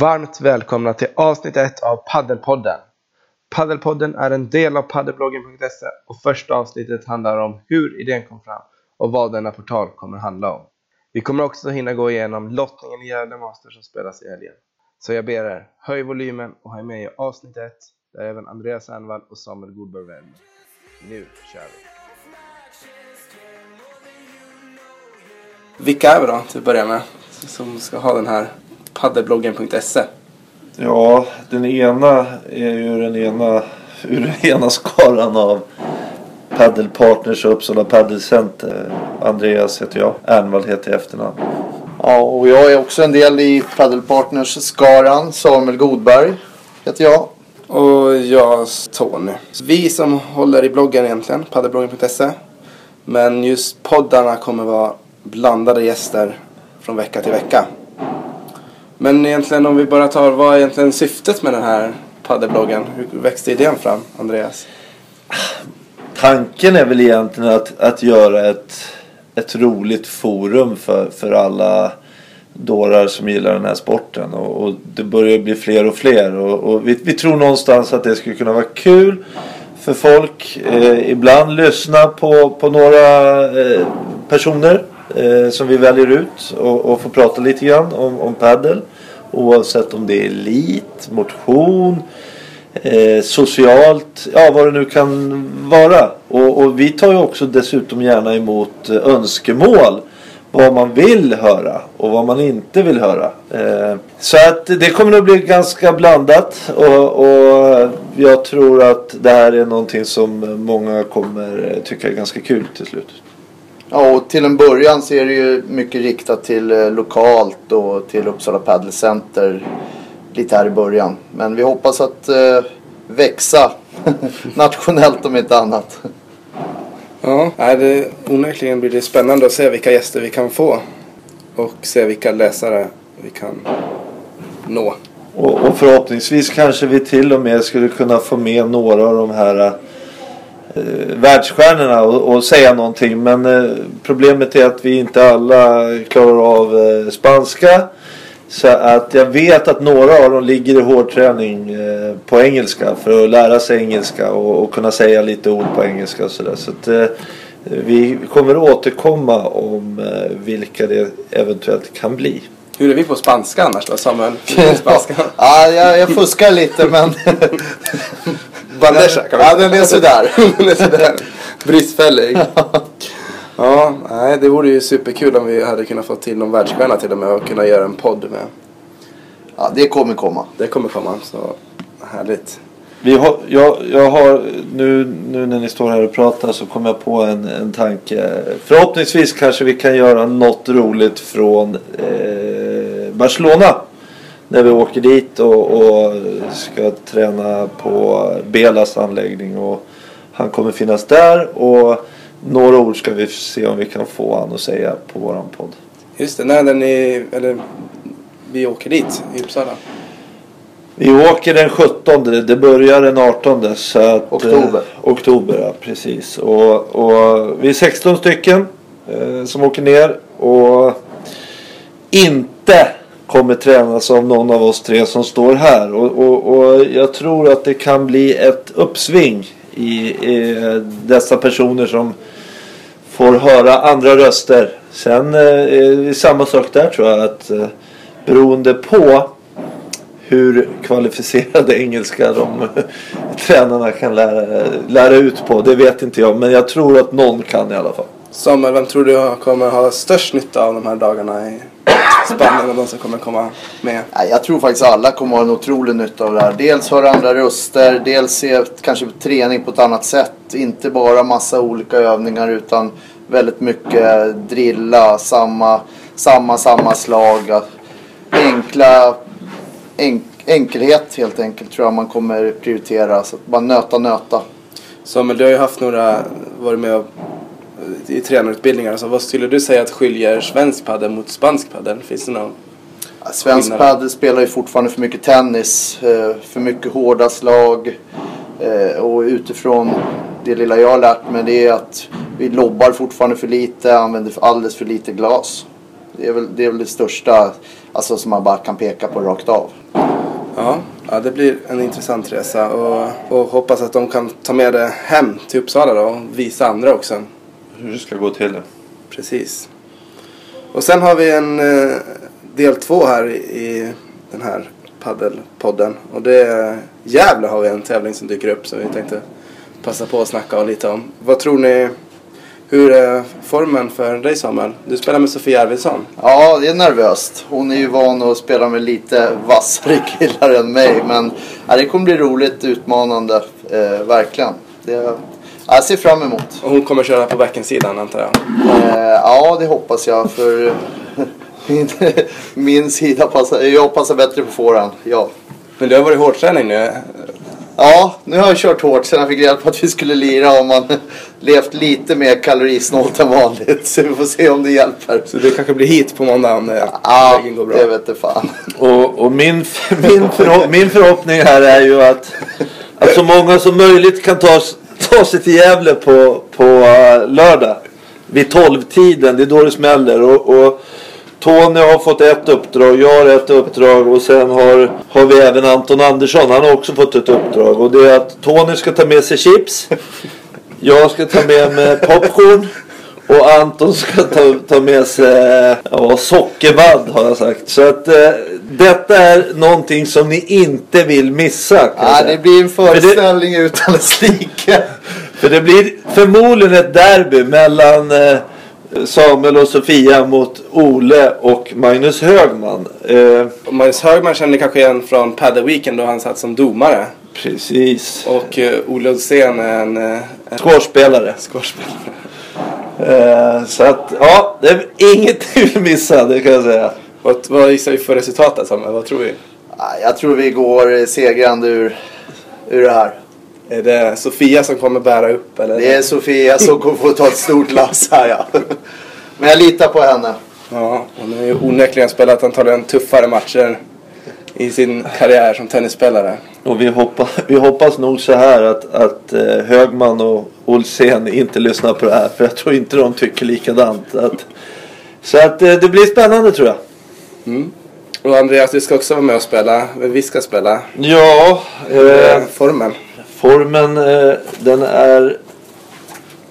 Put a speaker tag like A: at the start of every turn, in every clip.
A: Varmt välkomna till avsnitt 1 av Paddelpodden. Paddelpodden är en del av paddelbloggen.se och första avsnittet handlar om hur idén kom fram och vad denna portal kommer handla om. Vi kommer också hinna gå igenom lottningen i Gävle Master som spelas i helgen. Så jag ber er, höj volymen och ha med i avsnitt 1 där även Andreas Ernvall och Samuel Godberg är med. Nu kör vi! Vilka är vi då till att börja med som ska ha den här paddelbloggen.se?
B: Ja, den ena är ju den ena ur den ena skaran av Paddelpartners och Uppsala Paddelcenter. Andreas heter jag. Ernvall heter jag efternamn.
C: Ja, och jag är också en del i Paddelpartners-skaran. Samuel Godberg heter jag.
A: Och jag Tony. Vi som håller i bloggen egentligen, paddelbloggen.se. Men just poddarna kommer vara blandade gäster från vecka till vecka. Men egentligen om vi bara tar, vad är egentligen syftet med den här paddelbloggen? Hur växte idén fram, Andreas?
B: Tanken är väl egentligen att, att göra ett, ett roligt forum för, för alla dårar som gillar den här sporten. Och, och det börjar bli fler och fler. Och, och vi, vi, tror någonstans att det skulle kunna vara kul för folk. Eh, ibland lyssna på, på några eh, personer eh, som vi väljer ut och, och får prata lite grann om, om paddel. Oavsett om det är elit, motion, eh, socialt, ja vad det nu kan vara. Och, och, vi tar ju också dessutom gärna emot eh, önskemål. Vad man vill höra och vad man inte vill höra. Eh, så att det kommer nog bli ganska blandat. Och, och jag tror att det här är någonting som många kommer eh, tycka är ganska kul till slut.
C: Ja, och till en början så är det ju mycket riktat till eh, lokalt och till Uppsala Padel Center lite här i början. Men vi hoppas att eh, växa nationellt om inte annat.
A: Ja, det, onekligen blir det spännande att se vilka gäster vi kan få och se vilka läsare vi kan nå.
B: Och, och förhoppningsvis kanske vi till och med skulle kunna få med några av de här eh, världsstjärnorna och, och, säga någonting. Men eh, problemet är att vi inte alla klarar av eh, spanska. Så att jag vet att några av dem ligger i hårdträning eh, på engelska för att lära sig engelska och, och kunna säga lite ord på engelska och sådär. Så att eh, vi kommer återkomma om eh, vilka det eventuellt kan bli.
A: Hur är vi på spanska annars då Samuel?
C: Spanska? ja, jag, jag fuskar lite men...
A: Bandeja kan vi
C: Ja, den är sådär.
A: den är sådär. Bristfällig. Ja, nej, det vore ju superkul om vi hade kunnat få till någon världsstjärna till och med och kunna göra en podd med.
C: Ja, det kommer komma.
A: Det kommer komma, så härligt.
B: Vi har, jag, jag har, nu, nu när ni står här och pratar så kom jag på en, en tanke. Förhoppningsvis kanske vi kan göra något roligt från eh, Barcelona. När vi åker dit och, och ska träna på Belas anläggning. Och han kommer finnas där. och några ord ska vi se om vi kan få han att säga på våran podd.
A: Just det, när ni, eller vi åker dit i Uppsala?
B: Vi åker den 17, det börjar den 18. Så att,
C: oktober.
B: Eh, oktober, ja precis. Och, och vi är 16 stycken eh, som åker ner och inte kommer tränas av någon av oss tre som står här. Och, och, och jag tror att det kan bli ett uppsving i, i dessa personer som får höra andra röster. Sen eh, är det samma sak där tror jag. att eh, Beroende på hur kvalificerade engelska de tränarna kan lära, lära ut på. Det vet inte jag. Men jag tror att någon kan i alla fall.
A: Samuel, vem tror du kommer ha störst nytta av de här dagarna i och de som kommer komma med?
C: Jag tror faktiskt alla kommer ha en otrolig nytta av det här. Dels höra andra röster, dels se kanske träning på ett annat sätt. Inte bara massa olika övningar utan väldigt mycket drilla, samma, samma, samma slag. Enkla, enk, enkelhet helt enkelt tror jag man kommer prioritera. Så att bara nöta, nöta.
A: Samuel, du har ju haft några, varit med i tränarutbildningar. Alltså, vad skulle du säga att skiljer svensk padel mot spansk padel? Finns det någon
C: Svensk padel spelar ju fortfarande för mycket tennis, eh, för mycket hårda slag. Eh, och utifrån det lilla jag har lärt mig det är att vi lobbar fortfarande för lite, använder alldeles för lite glas. Det är väl det, är väl det största alltså, som man bara kan peka på rakt av.
A: Ja, ja, det blir en intressant resa och, och hoppas att de kan ta med det hem till Uppsala då och visa andra också.
B: Hur det ska gå till.
A: Precis. Och sen har vi en eh, del två här i den här paddelpodden. Och det är Gävle har vi en tävling som dyker upp som vi tänkte passa på att snacka lite om. Vad tror ni, hur är formen för dig Samuel? Du spelar med Sofia Arvidsson.
C: Ja, det är nervöst. Hon är ju van att spela med lite vassare killar än mig. Men ja, det kommer bli roligt, utmanande. Eh, verkligen. Det, jag ser fram emot.
A: Och hon kommer köra på backensidan antar jag?
C: Eh, ja, det hoppas jag. För min, min sida passar, jag passar bättre på forehand. Ja.
A: Men du har varit hårdträning nu?
C: Ja, nu har jag kört hårt sen jag fick reda på att vi skulle lira och man levt lite mer kalorisnålt än vanligt. Så vi får se om det hjälper.
A: Så det kanske blir hit på måndag om
C: ja, vägen går bra? det vet fan.
B: Och, och min, min, förhopp, min förhoppning här är ju att, att så många som möjligt kan ta, ta sig till Gävle på, på eh, lördag. Vid tolvtiden, det är då det smäller. och, och Tony har fått ett uppdrag, jag har ett uppdrag och sen har, har vi även Anton Andersson. Han har också fått ett uppdrag. Och det är att Tony ska ta med sig chips. Jag ska ta med mig popcorn. Och Anton ska ta, ta med sig eh, ja, sockervadd har jag sagt. Så att eh, detta är någonting som ni inte vill missa.
C: Ja, det blir en föreställning det, utan dess like.
B: För det blir förmodligen ett derby mellan eh, Samuel och Sofia mot Ole och Magnus Högman.
A: Eh, Magnus Högman känner ni kanske igen från Padda Weekend då han satt som domare.
B: Precis.
A: Och eh, Ole Ulsén är en...
B: En. Squashspelare. Eh, så att, ja, det är inget vi missa, det kan jag säga.
A: Vad, vad gissar vi för resultatet Samuel? Vad tror vi?
C: Jag tror vi går segrande ur, ur det här.
A: Är det Sofia som kommer bära upp? Eller?
C: Det är Sofia som kommer få ta ett stort lass här ja. Men jag litar på henne.
A: Ja, hon har ju onekligen spelat antagligen tuffare matcher i sin karriär som tennisspelare.
B: Och vi hoppas, vi hoppas nog så här att, att eh, Högman och Olsén inte lyssnar på det här. För jag tror inte de tycker likadant. Att, så att eh, det blir spännande tror jag.
A: Mm. Och Andreas, du ska också vara med och spela. Vi ska spela.
B: Ja.
A: Eh, formen.
B: Formen eh, den är...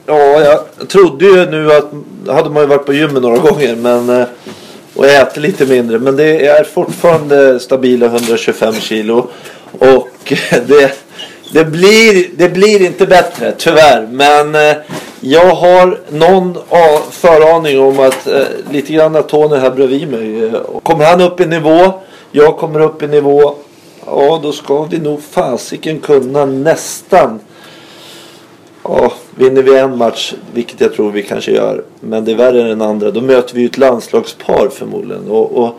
B: Ja, jag trodde ju nu att... hade man ju varit på gymmet några gånger men... Eh, och ätit lite mindre. Men det är fortfarande stabila 125 kilo. Och det, det, blir, det blir inte bättre tyvärr. Men eh, jag har någon föraning om att eh, lite grann att Tony här bredvid mig. Eh, kommer han upp i nivå. Jag kommer upp i nivå. Ja, då ska vi nog fasiken kunna nästan. Ja, vinner vi en match, vilket jag tror vi kanske gör, men det är värre än den andra, då möter vi ju ett landslagspar förmodligen. Och, och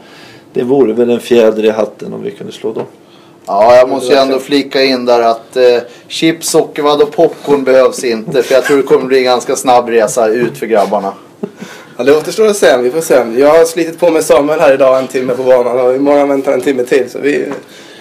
B: det vore väl en fjäder i hatten om vi kunde slå dem.
C: Ja, jag måste ju ändå flika in där att eh, chips, sockervadd och popcorn behövs inte. För jag tror det kommer bli en ganska snabb resa ut för grabbarna.
A: Ja, det återstår att se. Vi får se. Jag har slitit på med Samuel här idag en timme på banan och imorgon väntar en timme till. Så vi,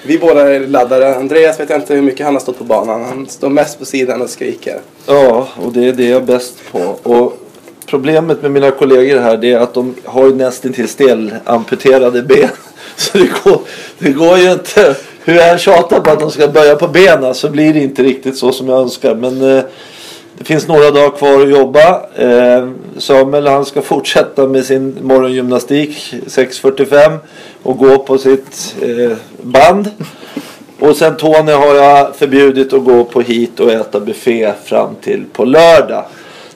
A: vi båda är laddade. Andreas vet jag inte hur mycket han har stått på banan. Han står mest på sidan och skriker.
B: Ja, och det är det jag är bäst på. Och problemet med mina kollegor här är att de har nästintill stelamputerade ben. Så det går, det går ju inte. Hur jag än tjatar på att de ska böja på benen så blir det inte riktigt så som jag önskar. Men eh, det finns några dagar kvar att jobba. Eh, Samuel han ska fortsätta med sin morgongymnastik 6.45 och gå på sitt eh, band. Och sen Tony har jag förbjudit att gå på hit och äta buffé fram till på lördag.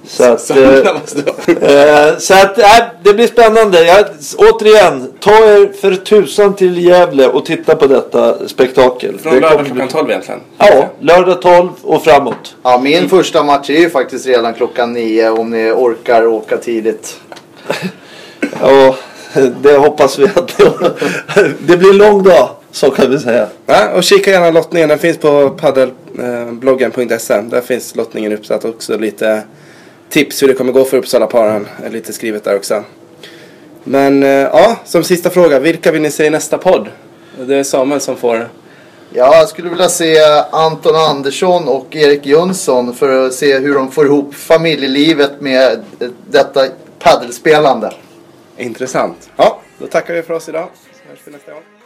B: Så att, eh, eh, så att äh, det blir spännande. Jag, återigen, ta er för tusan till Gävle och titta på detta spektakel.
A: Från lördag klockan 12 egentligen?
B: Ja, lördag 12 och framåt.
C: Ja, min mm. första match är ju faktiskt redan klockan 9 om ni orkar åka tidigt.
B: ja, det hoppas vi att det, det blir en lång dag. Så kan vi säga.
A: Ja, och kika gärna lottningen. Den finns på paddelbloggen.se. Där finns lottningen uppsatt också. Lite tips hur det kommer gå för Uppsala-paren. Är lite skrivet där också. Men eh, ja, som sista fråga. Vilka vill ni se i nästa podd? Det är Samuel som får.
C: Ja, jag skulle vilja se Anton Andersson och Erik Jönsson för att se hur de får ihop familjelivet med detta paddelspelande.
A: Intressant. Ja, då tackar vi för oss idag. Så hörs vi nästa gång.